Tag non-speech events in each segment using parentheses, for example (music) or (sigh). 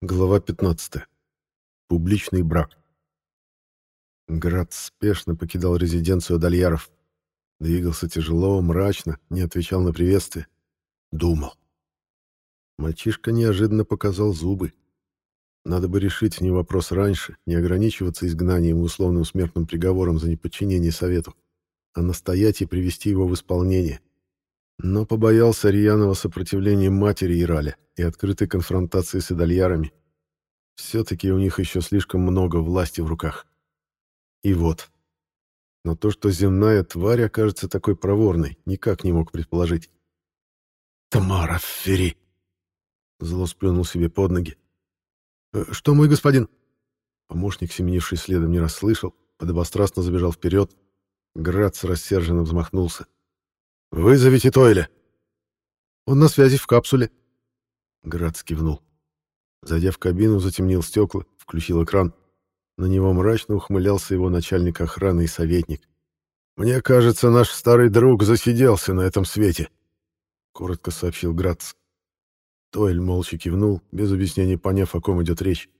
Глава 15. Публичный брак. Град спешно покидал резиденцию Дальяров. Двигался тяжело, мрачно, не отвечал на приветствие. Думал. Мальчишка неожиданно показал зубы. Надо бы решить не вопрос раньше, не ограничиваться изгнанием и условным смертным приговором за неподчинение совету, а настоять и привести его в исполнение. Но побоялся рьяного сопротивления матери Ираля и открытой конфронтации с идальярами. Все-таки у них еще слишком много власти в руках. И вот. Но то, что земная тварь окажется такой проворной, никак не мог предположить. «Тамара Ферри!» Зло сплюнул себе под ноги. «Э, «Что, мой господин?» Помощник, семенивший следом, не расслышал, подобострастно забежал вперед. Грац рассерженно взмахнулся. «Вызовите Тойля!» «Он на связи в капсуле». Грац кивнул. Зайдя в кабину, затемнил стекла, включил экран. На него мрачно ухмылялся его начальник охраны и советник. «Мне кажется, наш старый друг засиделся на этом свете», — коротко сообщил Грац. Тойль молча кивнул, без объяснений поняв, о ком идет речь.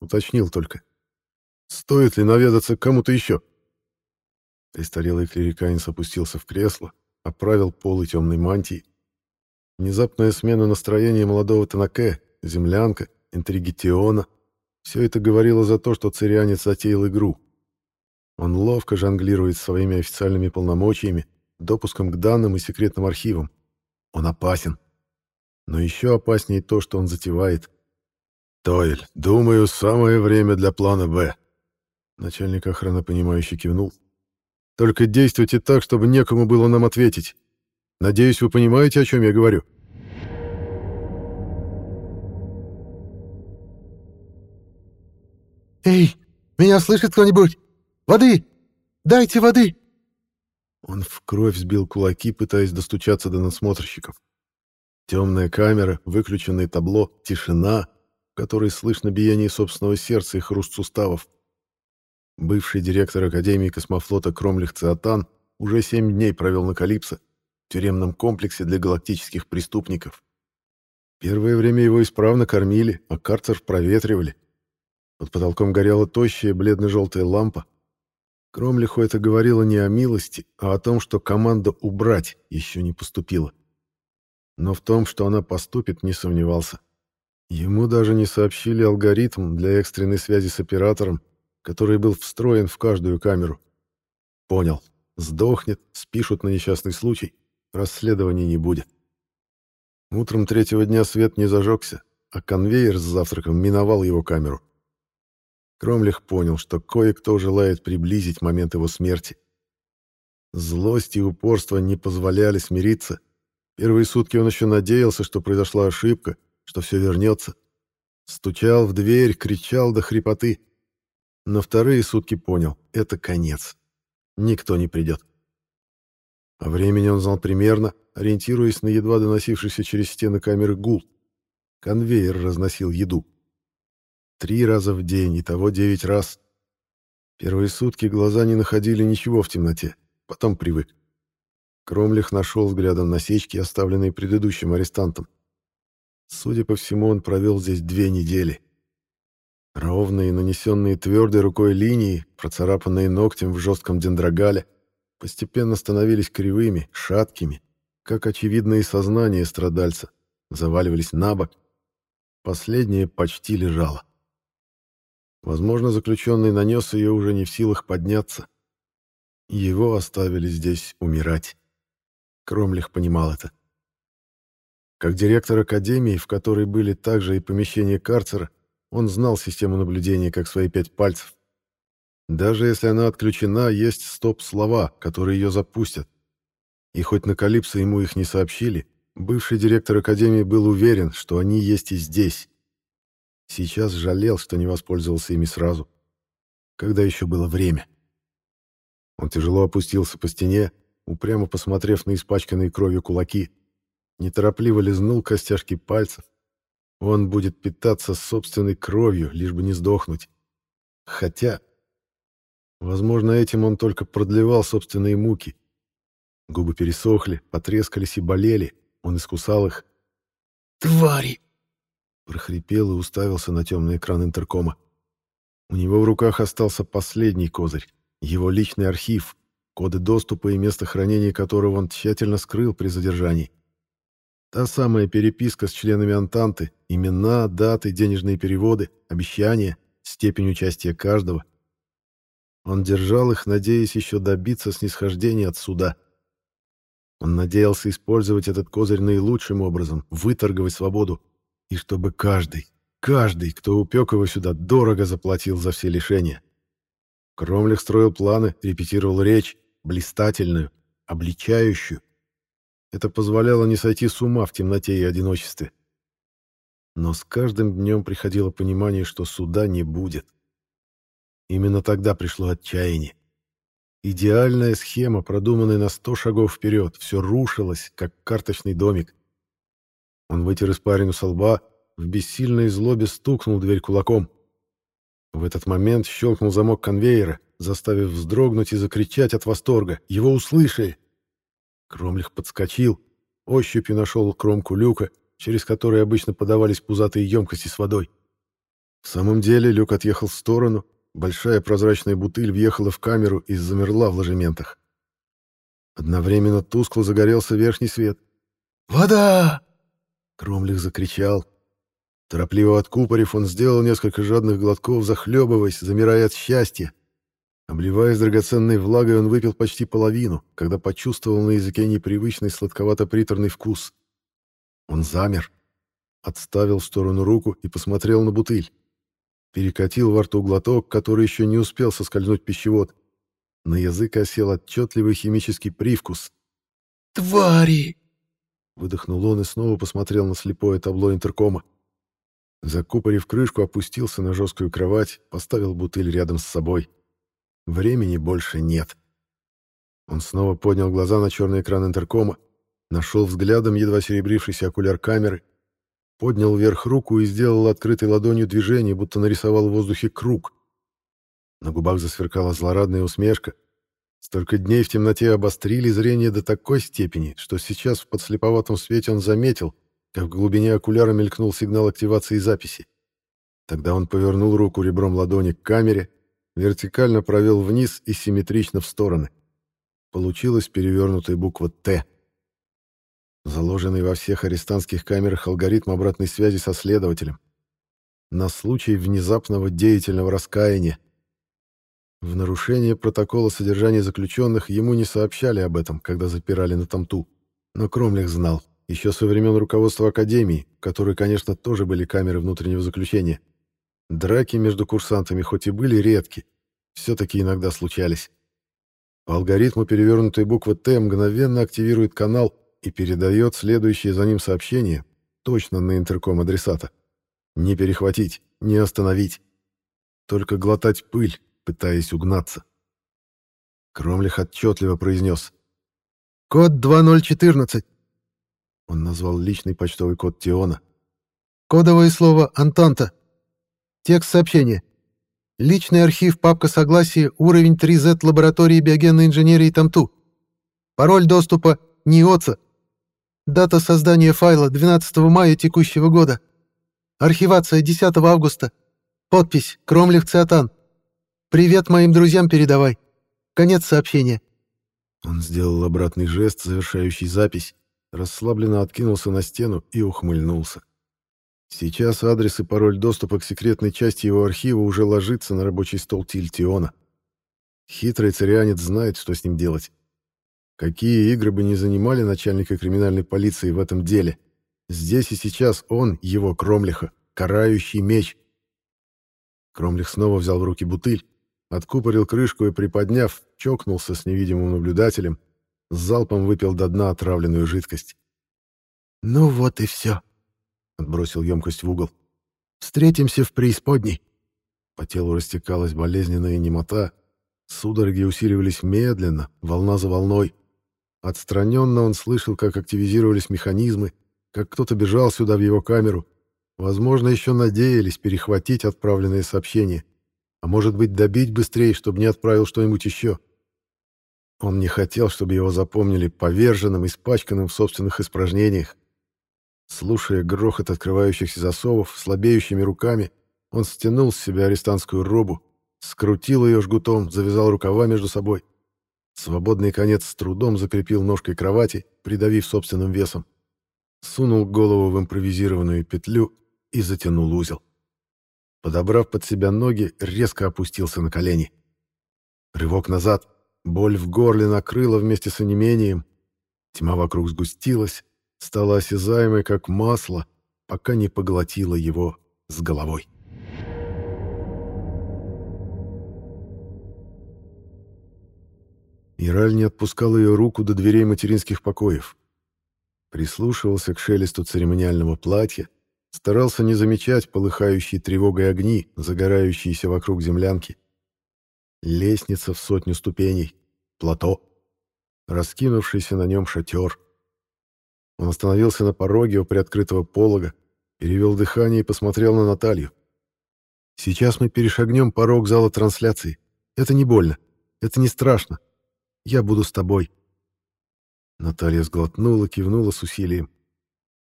Уточнил только. «Стоит ли наведаться к кому-то еще?» Престарелый клериканец опустился в кресло, оправил полы темной мантии. Внезапная смена настроения молодого Танаке, землянка, интриги Теона — все это говорило за то, что цирианец затеял игру. Он ловко жонглирует своими официальными полномочиями, допуском к данным и секретным архивам. Он опасен. Но еще опаснее то, что он затевает. «Тойль, думаю, самое время для плана «Б». Начальник охраны, понимающе кивнул. Только действуйте так, чтобы некому было нам ответить. Надеюсь, вы понимаете, о чем я говорю. «Эй, меня слышит кто-нибудь? Воды! Дайте воды!» Он в кровь сбил кулаки, пытаясь достучаться до надсмотрщиков. Темная камера, выключенное табло, тишина, в которой слышно биение собственного сердца и хруст суставов. Бывший директор Академии космофлота Кромлих Циатан уже семь дней провел на Калипсо, тюремном комплексе для галактических преступников. Первое время его исправно кормили, а карцер проветривали. Под потолком горела тощая бледно-желтая лампа. Кромлиху это говорило не о милости, а о том, что команда «убрать» еще не поступила. Но в том, что она поступит, не сомневался. Ему даже не сообщили алгоритм для экстренной связи с оператором, который был встроен в каждую камеру. Понял. Сдохнет, спишут на несчастный случай. Расследования не будет. Утром третьего дня свет не зажегся, а конвейер с завтраком миновал его камеру. Кромлих понял, что кое-кто желает приблизить момент его смерти. Злость и упорство не позволяли смириться. Первые сутки он еще надеялся, что произошла ошибка, что все вернется. Стучал в дверь, кричал до хрипоты. На вторые сутки понял — это конец. Никто не придет. О времени он знал примерно, ориентируясь на едва доносившийся через стены камеры гул. Конвейер разносил еду. Три раза в день, и того девять раз. Первые сутки глаза не находили ничего в темноте, потом привык. Кромлих нашел взглядом насечки, оставленные предыдущим арестантом. Судя по всему, он провел здесь две недели. Ровные, нанесенные твердой рукой линии, процарапанные ногтем в жестком дендрогале, постепенно становились кривыми, шаткими, как очевидное сознание страдальца, заваливались на бок. Последнее почти лежало. Возможно, заключенный нанес ее уже не в силах подняться. Его оставили здесь умирать. Кромлих понимал это. Как директор академии, в которой были также и помещения карцера, он знал систему наблюдения как свои пять пальцев. Даже если она отключена, есть стоп-слова, которые ее запустят. И хоть на Калипсо ему их не сообщили, бывший директор Академии был уверен, что они есть и здесь. Сейчас жалел, что не воспользовался ими сразу, когда еще было время. Он тяжело опустился по стене, упрямо посмотрев на испачканные кровью кулаки, неторопливо лизнул костяшки пальцев, он будет питаться собственной кровью, лишь бы не сдохнуть. Хотя, возможно, этим он только продлевал собственные муки. Губы пересохли, потрескались и болели. Он искусал их. «Твари!» прохрипел и уставился на темный экран интеркома. У него в руках остался последний козырь, его личный архив, коды доступа и место хранения которого он тщательно скрыл при задержании. Та самая переписка с членами Антанты, имена, даты, денежные переводы, обещания, степень участия каждого. Он держал их, надеясь еще добиться снисхождения от суда. Он надеялся использовать этот козырь наилучшим образом, выторговать свободу, и чтобы каждый, каждый, кто упек его сюда, дорого заплатил за все лишения. Кромлих строил планы, репетировал речь, блистательную, обличающую, это позволяло не сойти с ума в темноте и одиночестве. Но с каждым днем приходило понимание, что суда не будет. Именно тогда пришло отчаяние. Идеальная схема, продуманная на сто шагов вперед, все рушилось, как карточный домик. Он вытер испарину со лба, в бессильной злобе стукнул дверь кулаком. В этот момент щелкнул замок конвейера, заставив вздрогнуть и закричать от восторга. Его услышали! Кромлих подскочил, ощупью нашел кромку люка, через который обычно подавались пузатые емкости с водой. В самом деле люк отъехал в сторону, большая прозрачная бутыль въехала в камеру и замерла в ложементах. Одновременно тускло загорелся верхний свет. «Вода!» Кромлих закричал. Торопливо откупорив, он сделал несколько жадных глотков, захлебываясь, замирая от счастья. Обливаясь драгоценной влагой, он выпил почти половину, когда почувствовал на языке непривычный сладковато-приторный вкус. Он замер, отставил в сторону руку и посмотрел на бутыль. Перекатил во рту глоток, который еще не успел соскользнуть пищевод. На язык осел отчетливый химический привкус. «Твари!» Выдохнул он и снова посмотрел на слепое табло интеркома. Закупорив крышку, опустился на жесткую кровать, поставил бутыль рядом с собой. Времени больше нет. Он снова поднял глаза на черный экран интеркома, нашел взглядом едва серебрившийся окуляр камеры, поднял вверх руку и сделал открытой ладонью движение, будто нарисовал в воздухе круг. На губах засверкала злорадная усмешка. Столько дней в темноте обострили зрение до такой степени, что сейчас в подслеповатом свете он заметил, как в глубине окуляра мелькнул сигнал активации записи. Тогда он повернул руку ребром ладони к камере вертикально провел вниз и симметрично в стороны. Получилась перевернутая буква «Т». Заложенный во всех арестантских камерах алгоритм обратной связи со следователем. На случай внезапного деятельного раскаяния. В нарушение протокола содержания заключенных ему не сообщали об этом, когда запирали на Тамту. Но Кромлих знал, еще со времен руководства Академии, в которой, конечно, тоже были камеры внутреннего заключения. Драки между курсантами хоть и были редки, все-таки иногда случались. По алгоритму перевернутая буква «Т» мгновенно активирует канал и передает следующее за ним сообщение точно на интерком адресата. Не перехватить, не остановить. Только глотать пыль, пытаясь угнаться. Кромлих отчетливо произнес. «Код 2014». Он назвал личный почтовый код Тиона. «Кодовое слово «Антанта». Текст сообщения. Личный архив, папка согласия, уровень 3Z лаборатории биогенной инженерии ТАМТУ. Пароль доступа НИОЦА. Дата создания файла 12 мая текущего года. Архивация 10 августа. Подпись Кромлев Циатан. Привет моим друзьям передавай. Конец сообщения. Он сделал обратный жест, завершающий запись, расслабленно откинулся на стену и ухмыльнулся. Сейчас адрес и пароль доступа к секретной части его архива уже ложится на рабочий стол Тильтиона. Хитрый царианец знает, что с ним делать. Какие игры бы ни занимали начальника криминальной полиции в этом деле, здесь и сейчас он, его Кромлиха, карающий меч. Кромлих снова взял в руки бутыль, откупорил крышку и, приподняв, чокнулся с невидимым наблюдателем, залпом выпил до дна отравленную жидкость. «Ну вот и все», Отбросил емкость в угол. «Встретимся в преисподней». По телу растекалась болезненная немота. Судороги усиливались медленно, волна за волной. Отстраненно он слышал, как активизировались механизмы, как кто-то бежал сюда в его камеру. Возможно, еще надеялись перехватить отправленные сообщения. А может быть, добить быстрее, чтобы не отправил что-нибудь еще. Он не хотел, чтобы его запомнили поверженным, испачканным в собственных испражнениях. Слушая грохот открывающихся засовов, слабеющими руками, он стянул с себя арестантскую робу, скрутил ее жгутом, завязал рукава между собой. Свободный конец с трудом закрепил ножкой кровати, придавив собственным весом. Сунул голову в импровизированную петлю и затянул узел. Подобрав под себя ноги, резко опустился на колени. Рывок назад, боль в горле накрыла вместе с онемением. Тьма вокруг сгустилась, стала осязаемой, как масло, пока не поглотила его с головой. Ираль не отпускал ее руку до дверей материнских покоев. Прислушивался к шелесту церемониального платья, старался не замечать полыхающие тревогой огни, загорающиеся вокруг землянки. Лестница в сотню ступеней, плато, раскинувшийся на нем шатер. Он остановился на пороге у приоткрытого полога, перевел дыхание и посмотрел на Наталью. «Сейчас мы перешагнем порог зала трансляции. Это не больно. Это не страшно. Я буду с тобой». Наталья сглотнула, кивнула с усилием.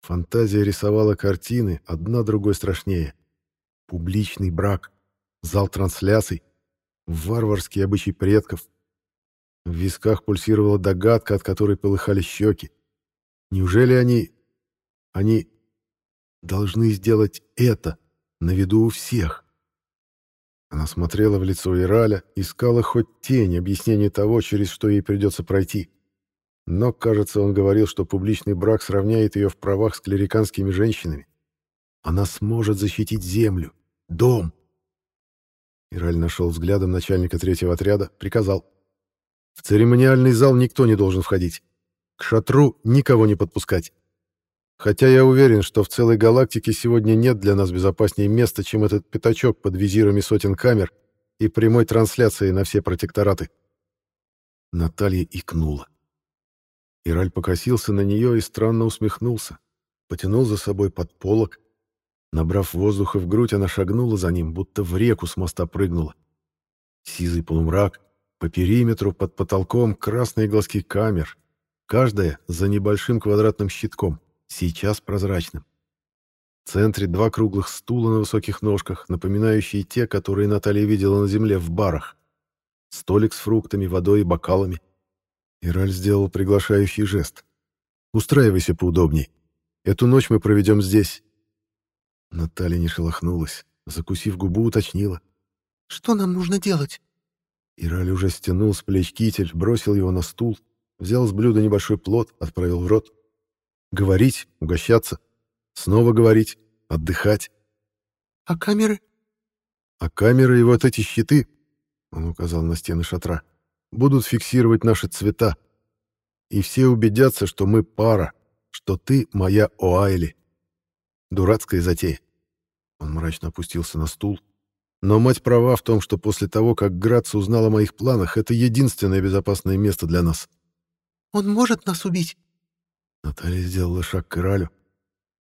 Фантазия рисовала картины, одна другой страшнее. Публичный брак, зал трансляций, варварский обычай предков. В висках пульсировала догадка, от которой полыхали щеки. Неужели они... они должны сделать это на виду у всех? Она смотрела в лицо Ираля, искала хоть тень объяснения того, через что ей придется пройти. Но, кажется, он говорил, что публичный брак сравняет ее в правах с клериканскими женщинами. Она сможет защитить землю, дом. Ираль нашел взглядом начальника третьего отряда, приказал. В церемониальный зал никто не должен входить. К шатру никого не подпускать. Хотя я уверен, что в целой галактике сегодня нет для нас безопаснее места, чем этот пятачок под визирами сотен камер и прямой трансляцией на все протектораты. Наталья икнула. Ираль покосился на нее и странно усмехнулся. Потянул за собой под полок. Набрав воздуха в грудь, она шагнула за ним, будто в реку с моста прыгнула. Сизый полумрак, по периметру, под потолком красные глазки камер, каждая за небольшим квадратным щитком, сейчас прозрачным. В центре два круглых стула на высоких ножках, напоминающие те, которые Наталья видела на земле в барах. Столик с фруктами, водой и бокалами. Ираль сделал приглашающий жест. «Устраивайся поудобней. Эту ночь мы проведем здесь». Наталья не шелохнулась, закусив губу, уточнила. «Что нам нужно делать?» Ираль уже стянул с плеч китель, бросил его на стул, взял с блюда небольшой плод, отправил в рот. Говорить, угощаться, снова говорить, отдыхать. «А камеры?» «А камеры и вот эти щиты», — он указал на стены шатра, — будут фиксировать наши цвета. И все убедятся, что мы пара, что ты моя Оайли. Дурацкая затея. Он мрачно опустился на стул. Но мать права в том, что после того, как Граца узнал о моих планах, это единственное безопасное место для нас. «Он может нас убить?» Наталья сделала шаг к Иралю.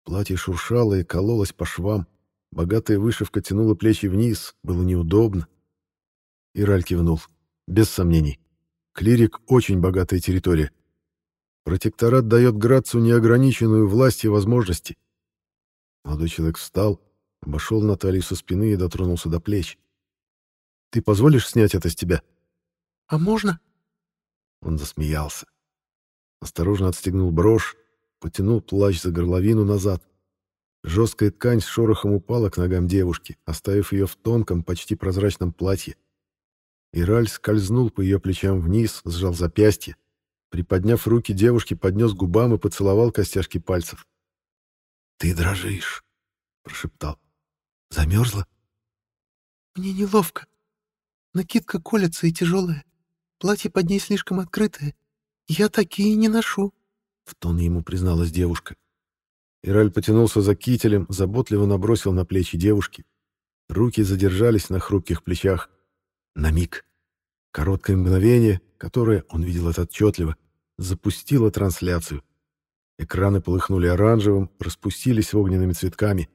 Платье шуршало и кололось по швам. Богатая вышивка тянула плечи вниз. Было неудобно. Ираль кивнул. Без сомнений. Клирик — очень богатая территория. Протекторат дает Грацу неограниченную власть и возможности. Молодой человек встал, обошел Наталью со спины и дотронулся до плеч. «Ты позволишь снять это с тебя?» «А можно?» Он засмеялся. Осторожно отстегнул брошь, потянул плащ за горловину назад. Жесткая ткань с шорохом упала к ногам девушки, оставив ее в тонком, почти прозрачном платье. Ираль скользнул по ее плечам вниз, сжал запястье. Приподняв руки девушки, поднес губам и поцеловал костяшки пальцев. «Ты дрожишь», — прошептал. «Замерзла?» «Мне неловко. Накидка колется и тяжелая. Платье под ней слишком открытое. Я такие не ношу», — в тон ему призналась девушка. Ираль потянулся за кителем, заботливо набросил на плечи девушки. Руки задержались на хрупких плечах. На миг. Короткое мгновение, которое, он видел это отчетливо, запустило трансляцию. Экраны полыхнули оранжевым, распустились огненными цветками.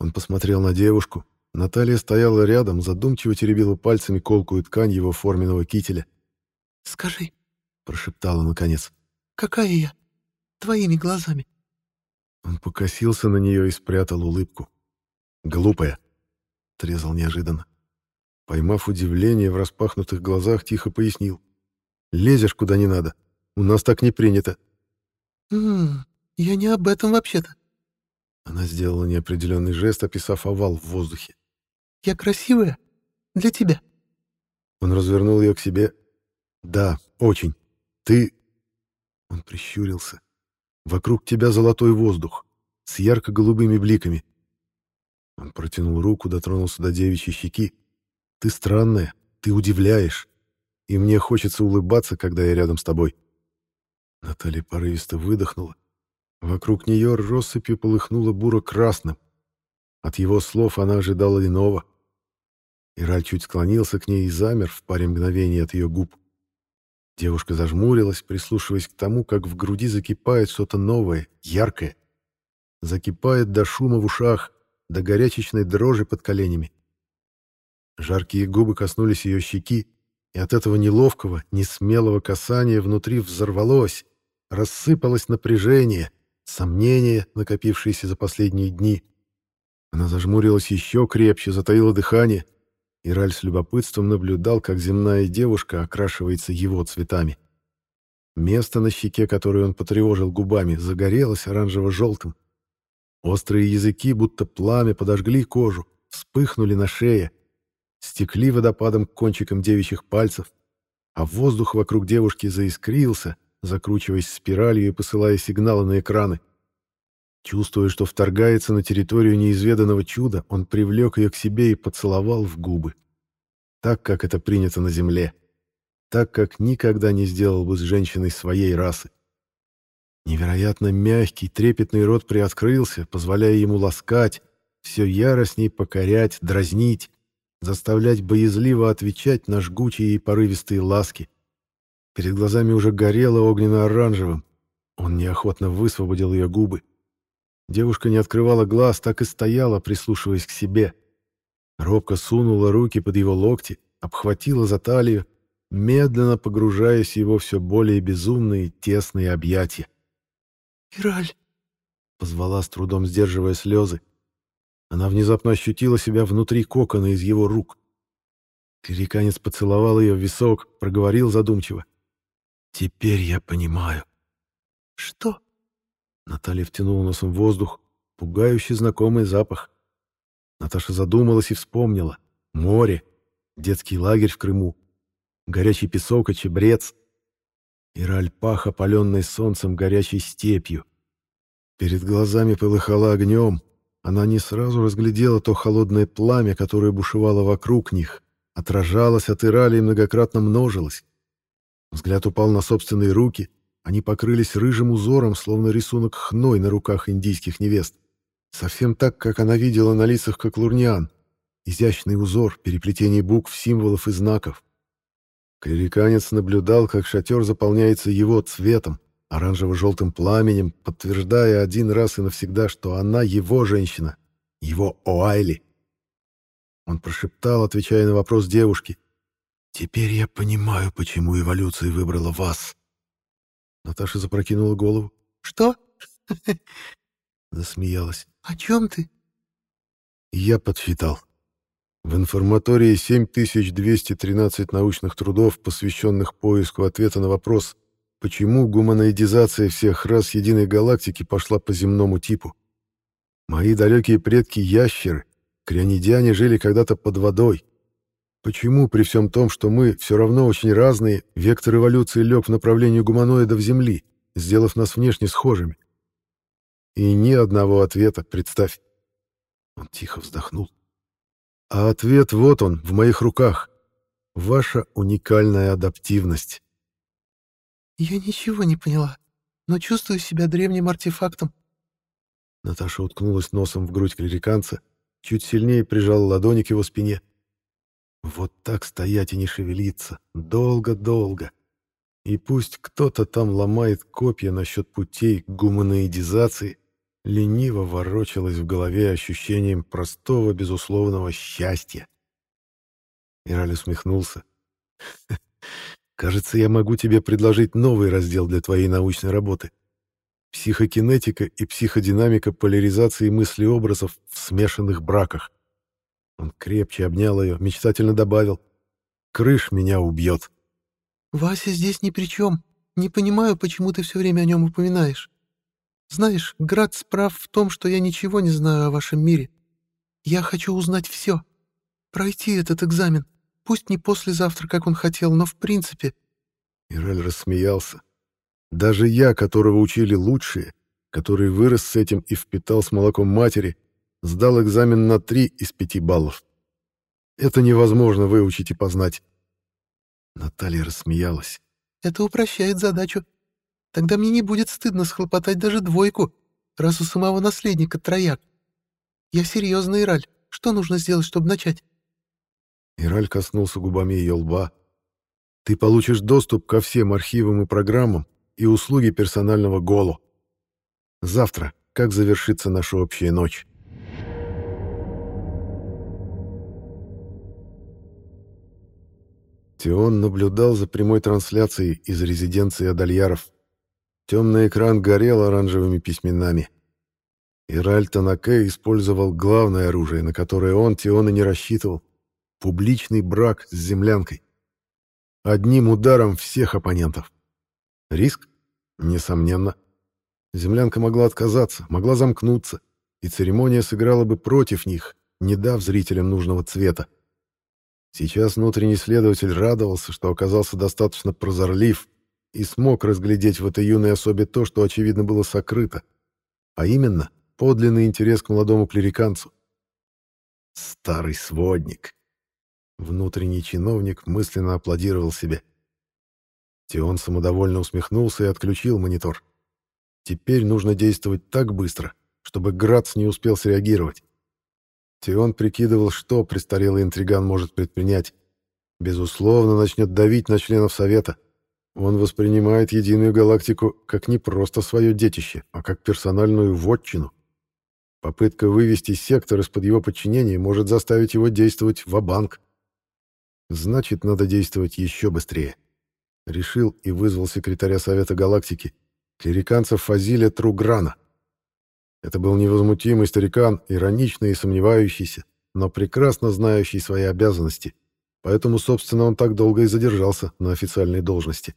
Он посмотрел на девушку. Наталья стояла рядом, задумчиво теребила пальцами колкую ткань его форменного кителя. «Скажи», — прошептала наконец. «Какая я? Твоими глазами?» Он покосился на нее и спрятал улыбку. «Глупая!» — трезал неожиданно. Поймав удивление в распахнутых глазах, тихо пояснил. «Лезешь куда не надо. У нас так не принято». «М я не об этом вообще-то». Она сделала неопределенный жест, описав овал в воздухе. «Я красивая? Для тебя?» Он развернул ее к себе. «Да, очень. Ты...» Он прищурился. «Вокруг тебя золотой воздух, с ярко-голубыми бликами». Он протянул руку, дотронулся до девичьей щеки. «Ты странная, ты удивляешь, и мне хочется улыбаться, когда я рядом с тобой». Наталья порывисто выдохнула. Вокруг нее россыпью полыхнуло буро-красным. От его слов она ожидала иного. Ираль чуть склонился к ней и замер в паре мгновений от ее губ. Девушка зажмурилась, прислушиваясь к тому, как в груди закипает что-то новое, яркое. Закипает до шума в ушах, до горячечной дрожи под коленями. Жаркие губы коснулись ее щеки, и от этого неловкого, несмелого касания внутри взорвалось, рассыпалось напряжение, сомнения, накопившиеся за последние дни. Она зажмурилась еще крепче, затаила дыхание, Ираль с любопытством наблюдал, как земная девушка окрашивается его цветами. Место на щеке, которое он потревожил губами, загорелось оранжево-желтым. Острые языки, будто пламя, подожгли кожу, вспыхнули на шее, стекли водопадом к кончикам девичьих пальцев, а воздух вокруг девушки заискрился, закручиваясь спиралью и посылая сигналы на экраны. Чувствуя, что вторгается на территорию неизведанного чуда, он привлек ее к себе и поцеловал в губы. Так, как это принято на земле. Так, как никогда не сделал бы с женщиной своей расы. Невероятно мягкий, трепетный рот приоткрылся, позволяя ему ласкать, все яростней покорять, дразнить, заставлять боязливо отвечать на жгучие и порывистые ласки. Перед глазами уже горело огненно-оранжевым. Он неохотно высвободил ее губы. Девушка не открывала глаз, так и стояла, прислушиваясь к себе. Робко сунула руки под его локти, обхватила за талию, медленно погружаясь в его все более безумные тесные объятия. «Ираль!» — позвала с трудом, сдерживая слезы. Она внезапно ощутила себя внутри кокона из его рук. Клериканец поцеловал ее в висок, проговорил задумчиво. «Теперь я понимаю». «Что?» Наталья втянула носом воздух, пугающий знакомый запах. Наташа задумалась и вспомнила. Море, детский лагерь в Крыму, горячий песок и чебрец. Ираль пах, опаленный солнцем горячей степью. Перед глазами полыхала огнем. Она не сразу разглядела то холодное пламя, которое бушевало вокруг них, отражалось от Ирали и многократно множилось. Взгляд упал на собственные руки — они покрылись рыжим узором, словно рисунок хной на руках индийских невест. Совсем так, как она видела на лицах коклурниан. Изящный узор, переплетение букв, символов и знаков. Клериканец наблюдал, как шатер заполняется его цветом, оранжево-желтым пламенем, подтверждая один раз и навсегда, что она его женщина, его Оайли. Он прошептал, отвечая на вопрос девушки. «Теперь я понимаю, почему эволюция выбрала вас». Наташа запрокинула голову. «Что?» (laughs) Засмеялась. «О чем ты?» Я подсчитал. В информатории 7213 научных трудов, посвященных поиску ответа на вопрос, почему гуманоидизация всех рас единой галактики пошла по земному типу. Мои далекие предки ящеры, крионидяне жили когда-то под водой, Почему при всем том, что мы все равно очень разные, вектор эволюции лег в направлении гуманоидов Земли, сделав нас внешне схожими? И ни одного ответа, представь. Он тихо вздохнул. А ответ вот он, в моих руках. Ваша уникальная адаптивность. Я ничего не поняла, но чувствую себя древним артефактом. Наташа уткнулась носом в грудь клериканца, чуть сильнее прижала ладони к его спине. Вот так стоять и не шевелиться. Долго-долго. И пусть кто-то там ломает копья насчет путей к гуманоидизации, лениво ворочалось в голове ощущением простого безусловного счастья. Ираль усмехнулся. (laughs) «Кажется, я могу тебе предложить новый раздел для твоей научной работы. психокинетика и психодинамика поляризации мыслеобразов в смешанных браках. Он крепче обнял ее, мечтательно добавил. «Крыш меня убьет». «Вася здесь ни при чем. Не понимаю, почему ты все время о нем упоминаешь. Знаешь, Град справ в том, что я ничего не знаю о вашем мире. Я хочу узнать все. Пройти этот экзамен. Пусть не послезавтра, как он хотел, но в принципе...» Ираль рассмеялся. «Даже я, которого учили лучшие, который вырос с этим и впитал с молоком матери, сдал экзамен на три из пяти баллов. Это невозможно выучить и познать». Наталья рассмеялась. «Это упрощает задачу. Тогда мне не будет стыдно схлопотать даже двойку, раз у самого наследника трояк. Я серьезно, Ираль. Что нужно сделать, чтобы начать?» Ираль коснулся губами ее лба. «Ты получишь доступ ко всем архивам и программам и услуги персонального Голо. Завтра, как завершится наша общая ночь?» Теон наблюдал за прямой трансляцией из резиденции Адальяров. Темный экран горел оранжевыми письменами. Ираль Танаке использовал главное оружие, на которое он, Теон, и не рассчитывал — публичный брак с землянкой. Одним ударом всех оппонентов. Риск? Несомненно. Землянка могла отказаться, могла замкнуться, и церемония сыграла бы против них, не дав зрителям нужного цвета. Сейчас внутренний следователь радовался, что оказался достаточно прозорлив и смог разглядеть в этой юной особе то, что, очевидно, было сокрыто, а именно подлинный интерес к молодому клириканцу. Старый сводник. Внутренний чиновник мысленно аплодировал себе. Теон самодовольно усмехнулся и отключил монитор. Теперь нужно действовать так быстро, чтобы Грац не успел среагировать. Теон прикидывал, что престарелый интриган может предпринять. Безусловно, начнет давить на членов Совета. Он воспринимает единую галактику как не просто свое детище, а как персональную вотчину. Попытка вывести сектор из-под его подчинения может заставить его действовать в-банк. Значит, надо действовать еще быстрее. Решил и вызвал секретаря Совета Галактики, клириканца Фазиля Труграна. Это был невозмутимый старикан, ироничный и сомневающийся, но прекрасно знающий свои обязанности, поэтому, собственно, он так долго и задержался на официальной должности.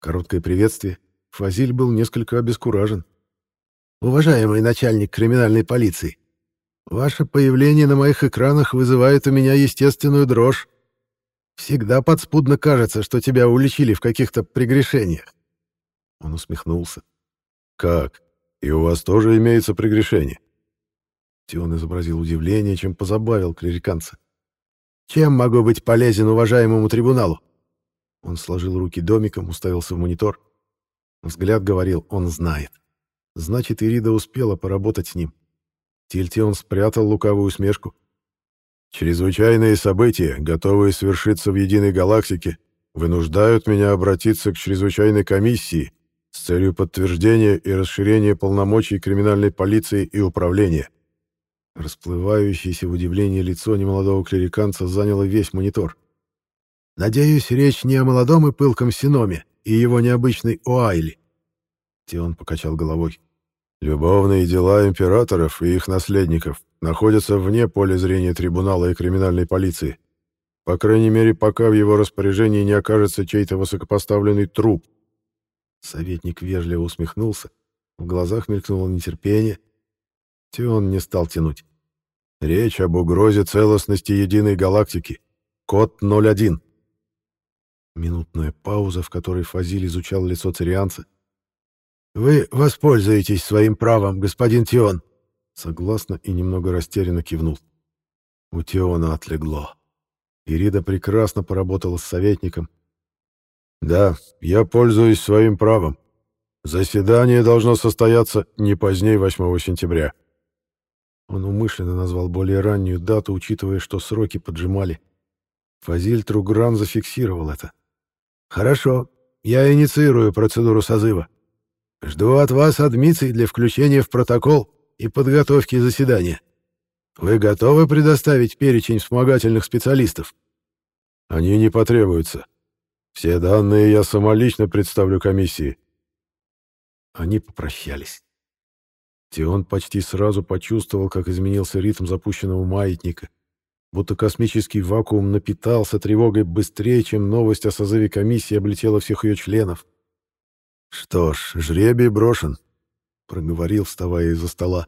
Короткое приветствие. Фазиль был несколько обескуражен. «Уважаемый начальник криминальной полиции, ваше появление на моих экранах вызывает у меня естественную дрожь. Всегда подспудно кажется, что тебя уличили в каких-то прегрешениях». Он усмехнулся. «Как? И у вас тоже имеется прегрешение?» Тион изобразил удивление, чем позабавил клириканца. «Чем могу быть полезен уважаемому трибуналу?» Он сложил руки домиком, уставился в монитор. Взгляд говорил, он знает. Значит, Ирида успела поработать с ним. Тильтион спрятал лукавую усмешку. «Чрезвычайные события, готовые свершиться в единой галактике, вынуждают меня обратиться к чрезвычайной комиссии целью подтверждения и расширения полномочий криминальной полиции и управления». Расплывающееся в удивлении лицо немолодого клириканца заняло весь монитор. Надеюсь, речь не о молодом и пылком Синоме и его необычной Уайли. Тион покачал головой. Любовные дела императоров и их наследников находятся вне поля зрения трибунала и криминальной полиции. По крайней мере, пока в его распоряжении не окажется чей-то высокопоставленный труп. Советник вежливо усмехнулся. В глазах мелькнуло нетерпение. Тион не стал тянуть. Речь об угрозе целостности единой галактики. Код 01. Минутная пауза, в которой Фазиль изучал лицо цирианца. «Вы воспользуетесь своим правом, господин Тион», согласно и немного растерянно кивнул. У Тиона отлегло. Ирида прекрасно поработала с советником. «Да, я пользуюсь своим правом. Заседание должно состояться не позднее 8 сентября». Он умышленно назвал более раннюю дату, учитывая, что сроки поджимали. Фазиль Тругран зафиксировал это. Хорошо, я инициирую процедуру созыва. Жду от вас адмиций для включения в протокол и подготовки заседания. Вы готовы предоставить перечень вспомогательных специалистов? Они не потребуются. Все данные я самолично представлю комиссии. Они попрощались. Тион почти сразу почувствовал, как изменился ритм запущенного маятника, будто космический вакуум напитался тревогой быстрее, чем новость о созыве комиссии облетела всех ее членов. «Что ж, жребий брошен», — проговорил, вставая из-за стола.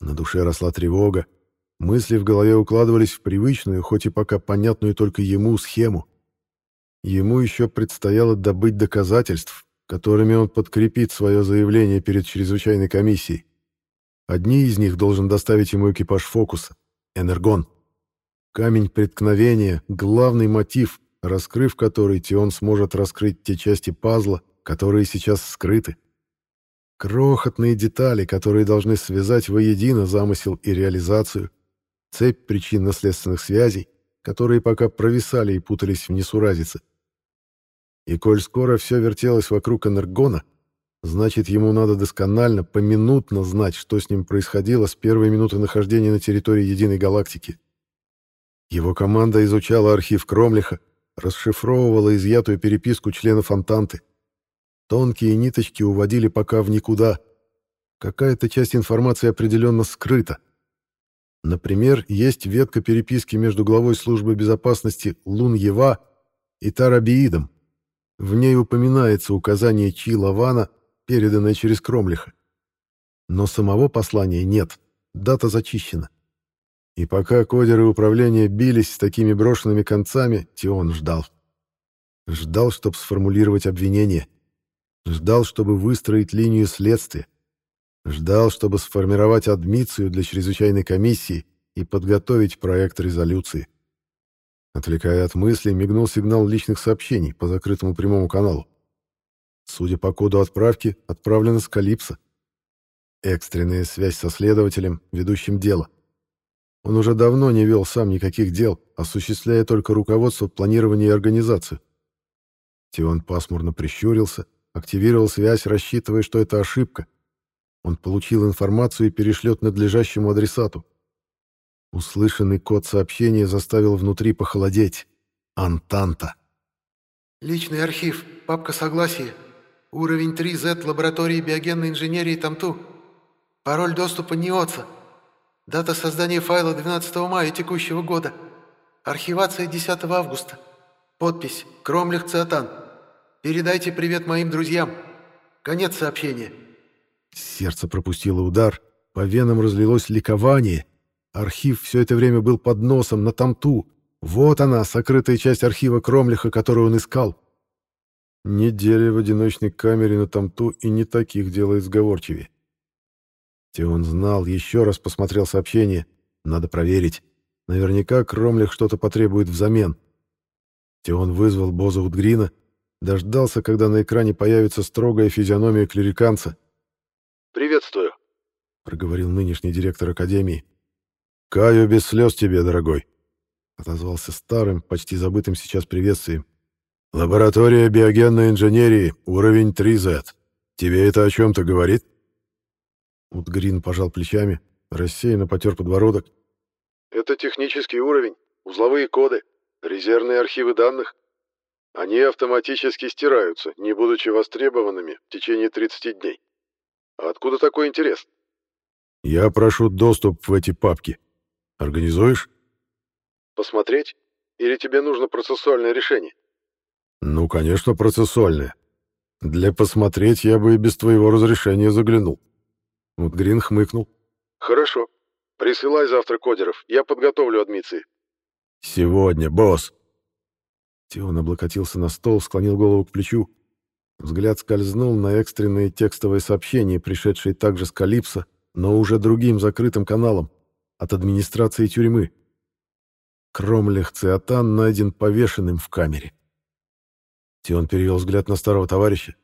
На душе росла тревога, мысли в голове укладывались в привычную, хоть и пока понятную только ему, схему. Ему еще предстояло добыть доказательств, которыми он подкрепит свое заявление перед чрезвычайной комиссией. Одни из них должен доставить ему экипаж «Фокуса» — «Энергон». Камень преткновения — главный мотив, раскрыв который Тион сможет раскрыть те части пазла, которые сейчас скрыты. Крохотные детали, которые должны связать воедино замысел и реализацию, цепь причинно-следственных связей, которые пока провисали и путались в несуразице. И коль скоро все вертелось вокруг энергона, значит, ему надо досконально, поминутно знать, что с ним происходило с первой минуты нахождения на территории Единой Галактики. Его команда изучала архив Кромлиха, расшифровывала изъятую переписку членов Антанты. Тонкие ниточки уводили пока в никуда. Какая-то часть информации определенно скрыта. Например, есть ветка переписки между главой службы безопасности Лун-Ева и Тарабиидом, в ней упоминается указание Чи Лавана, переданное через Кромлиха. Но самого послания нет, дата зачищена. И пока кодеры управления бились с такими брошенными концами, Тион ждал. Ждал, чтобы сформулировать обвинение. Ждал, чтобы выстроить линию следствия. Ждал, чтобы сформировать адмицию для чрезвычайной комиссии и подготовить проект резолюции. Отвлекая от мыслей, мигнул сигнал личных сообщений по закрытому прямому каналу. Судя по коду отправки, отправлено с Калипсо. Экстренная связь со следователем, ведущим дело. Он уже давно не вел сам никаких дел, осуществляя только руководство, планирование и организацию. Тион пасмурно прищурился, активировал связь, рассчитывая, что это ошибка. Он получил информацию и перешлет надлежащему адресату. Услышанный код сообщения заставил внутри похолодеть. Антанта. Личный архив, папка согласия. Уровень 3Z лаборатории биогенной инженерии Тамту. Пароль доступа НИОЦа. Дата создания файла 12 мая текущего года. Архивация 10 августа. Подпись «Кромлих Циатан». Передайте привет моим друзьям. Конец сообщения. Сердце пропустило удар, по венам разлилось ликование — Архив все это время был под носом, на тамту. Вот она, сокрытая часть архива Кромлиха, которую он искал. Неделя в одиночной камере на тамту и не таких делает сговорчивее. Теон знал, еще раз посмотрел сообщение. Надо проверить. Наверняка Кромлих что-то потребует взамен. Теон вызвал Боза Утгрина, дождался, когда на экране появится строгая физиономия клириканца. «Приветствую», — проговорил нынешний директор Академии. «Каю без слез тебе, дорогой», — отозвался старым, почти забытым сейчас приветствием. «Лаборатория биогенной инженерии, уровень 3Z. Тебе это о чем-то говорит?» Утгрин пожал плечами, рассеянно потер подбородок. «Это технический уровень, узловые коды, резервные архивы данных. Они автоматически стираются, не будучи востребованными в течение 30 дней. А откуда такой интерес?» «Я прошу доступ в эти папки», Организуешь? Посмотреть? Или тебе нужно процессуальное решение? Ну, конечно, процессуальное. Для посмотреть я бы и без твоего разрешения заглянул. Вот Грин хмыкнул. Хорошо. Присылай завтра кодеров. Я подготовлю адмиции. Сегодня, босс. Тион облокотился на стол, склонил голову к плечу. Взгляд скользнул на экстренные текстовые сообщения, пришедшие также с Калипсо, но уже другим закрытым каналом от администрации тюрьмы. Кромлех Циатан найден повешенным в камере. Тион перевел взгляд на старого товарища.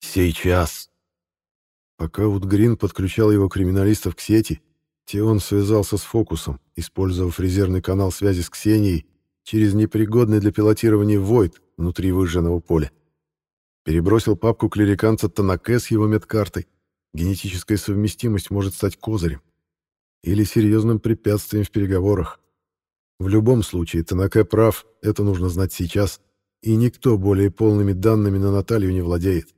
«Сейчас!» Пока Утгрин подключал его криминалистов к сети, Тион связался с Фокусом, использовав резервный канал связи с Ксенией через непригодный для пилотирования Войд внутри выжженного поля. Перебросил папку клириканца Танаке с его медкартой. Генетическая совместимость может стать козырем или серьезным препятствием в переговорах. В любом случае, Танаке прав, это нужно знать сейчас, и никто более полными данными на Наталью не владеет,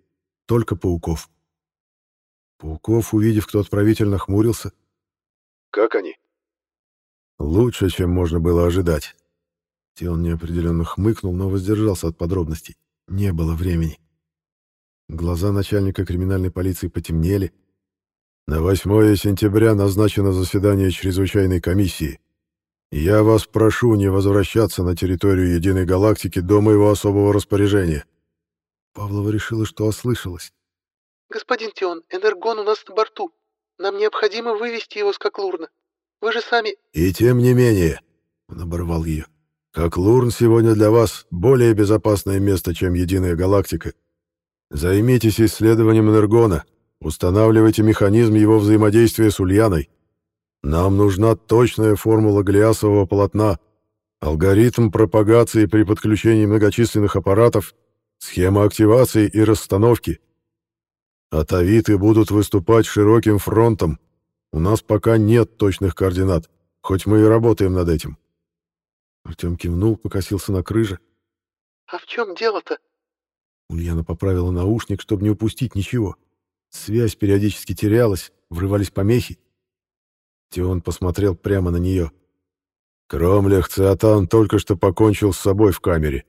только Пауков. Пауков, увидев, кто отправитель, нахмурился. «Как они?» «Лучше, чем можно было ожидать». Тион неопределенно хмыкнул, но воздержался от подробностей. Не было времени. Глаза начальника криминальной полиции потемнели. «На 8 сентября назначено заседание чрезвычайной комиссии. Я вас прошу не возвращаться на территорию Единой Галактики до моего особого распоряжения». Павлова решила, что ослышалась. «Господин Тион, Энергон у нас на борту. Нам необходимо вывести его с Коклурна. Вы же сами...» «И тем не менее...» — он оборвал ее. «Коклурн сегодня для вас более безопасное место, чем Единая Галактика. Займитесь исследованием Энергона, устанавливайте механизм его взаимодействия с Ульяной. Нам нужна точная формула глиасового полотна, алгоритм пропагации при подключении многочисленных аппаратов, схема активации и расстановки. Атавиты будут выступать широким фронтом. У нас пока нет точных координат, хоть мы и работаем над этим. Артем кивнул, покосился на крыже. «А в чем дело-то?» Ульяна поправила наушник, чтобы не упустить ничего. Связь периодически терялась, врывались помехи. Теон посмотрел прямо на нее. «Кромлях Циатан только что покончил с собой в камере.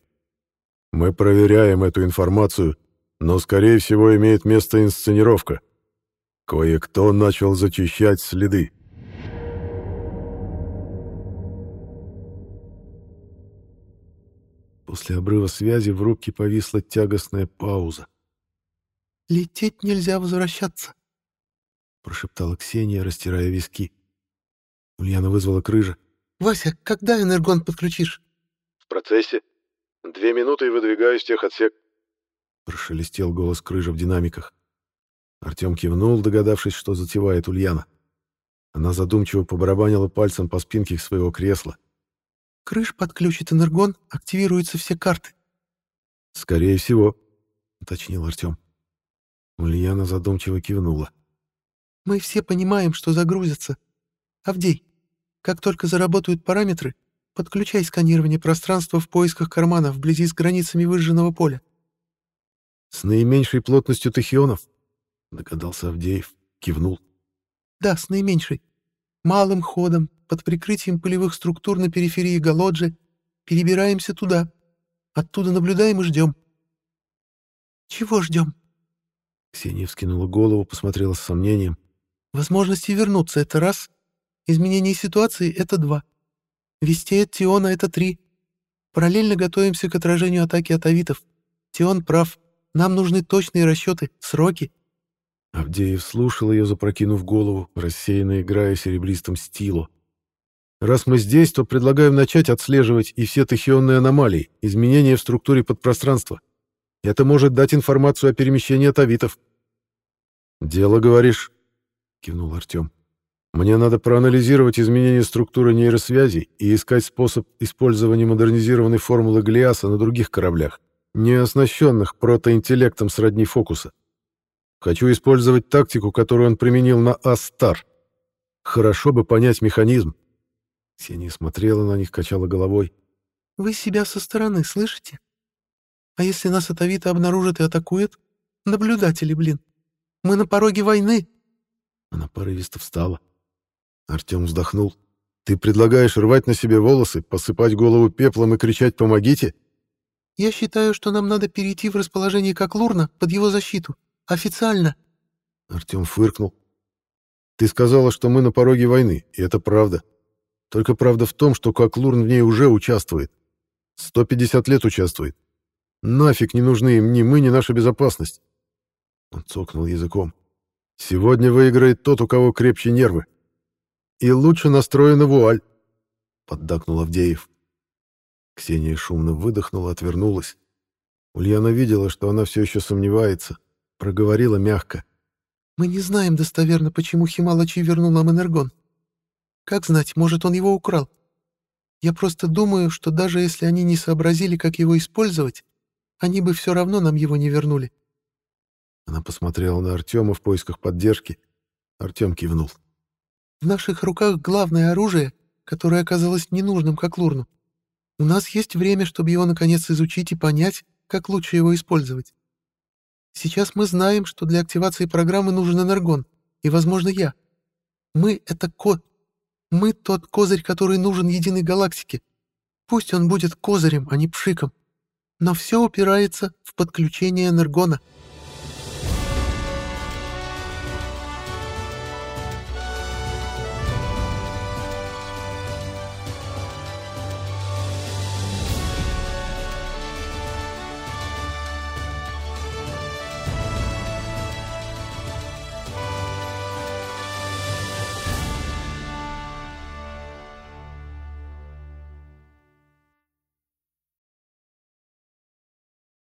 Мы проверяем эту информацию, но, скорее всего, имеет место инсценировка. Кое-кто начал зачищать следы». После обрыва связи в рубке повисла тягостная пауза. «Лететь нельзя возвращаться», — прошептала Ксения, растирая виски. Ульяна вызвала крыжа. «Вася, когда энергон подключишь?» «В процессе. Две минуты и выдвигаюсь в техотсек». Прошелестел голос крыжа в динамиках. Артем кивнул, догадавшись, что затевает Ульяна. Она задумчиво побарабанила пальцем по спинке своего кресла. Крыш подключит энергон, активируются все карты. Скорее всего, уточнил Артем. Ульяна задумчиво кивнула. Мы все понимаем, что загрузятся. Авдей, как только заработают параметры, подключай сканирование пространства в поисках карманов вблизи с границами выжженного поля. С наименьшей плотностью тахионов, догадался Авдеев, кивнул. Да, с наименьшей. Малым ходом, под прикрытием полевых структур на периферии Галоджи, перебираемся туда. Оттуда наблюдаем и ждем. Чего ждем? Ксения вскинула голову, посмотрела с сомнением. Возможности вернуться — это раз. Изменение ситуации — это два. Вести от Тиона — это три. Параллельно готовимся к отражению атаки атовитов. Тион прав. Нам нужны точные расчеты, сроки. Авдеев слушал ее, запрокинув голову, рассеянно играя серебристым стило. «Раз мы здесь, то предлагаем начать отслеживать и все тахионные аномалии, изменения в структуре подпространства. Это может дать информацию о перемещении атовитов». «Дело, говоришь?» — кивнул Артем. «Мне надо проанализировать изменения структуры нейросвязи и искать способ использования модернизированной формулы Глиаса на других кораблях, не оснащенных протоинтеллектом сродни фокуса. Хочу использовать тактику, которую он применил на Астар. Хорошо бы понять механизм. Ксения смотрела на них, качала головой. «Вы себя со стороны слышите? А если нас Атавита обнаружит и атакует? Наблюдатели, блин. Мы на пороге войны!» Она порывисто встала. Артем вздохнул. «Ты предлагаешь рвать на себе волосы, посыпать голову пеплом и кричать «помогите»?» «Я считаю, что нам надо перейти в расположение Коклурна под его защиту. Официально. Артем фыркнул. Ты сказала, что мы на пороге войны, и это правда. Только правда в том, что Коклурн в ней уже участвует. 150 лет участвует. Нафиг не нужны им ни мы, ни наша безопасность. Он цокнул языком. Сегодня выиграет тот, у кого крепче нервы. И лучше настроена вуаль, поддакнул Авдеев. Ксения шумно выдохнула, отвернулась. Ульяна видела, что она все еще сомневается, проговорила мягко. «Мы не знаем достоверно, почему Хималачи вернул нам энергон. Как знать, может, он его украл? Я просто думаю, что даже если они не сообразили, как его использовать, они бы все равно нам его не вернули». Она посмотрела на Артема в поисках поддержки. Артем кивнул. «В наших руках главное оружие, которое оказалось ненужным как Лурну. У нас есть время, чтобы его наконец изучить и понять, как лучше его использовать. Сейчас мы знаем, что для активации программы нужен энергон, и, возможно, я. Мы — это код. Мы — тот козырь, который нужен единой галактике. Пусть он будет козырем, а не пшиком. Но все упирается в подключение энергона —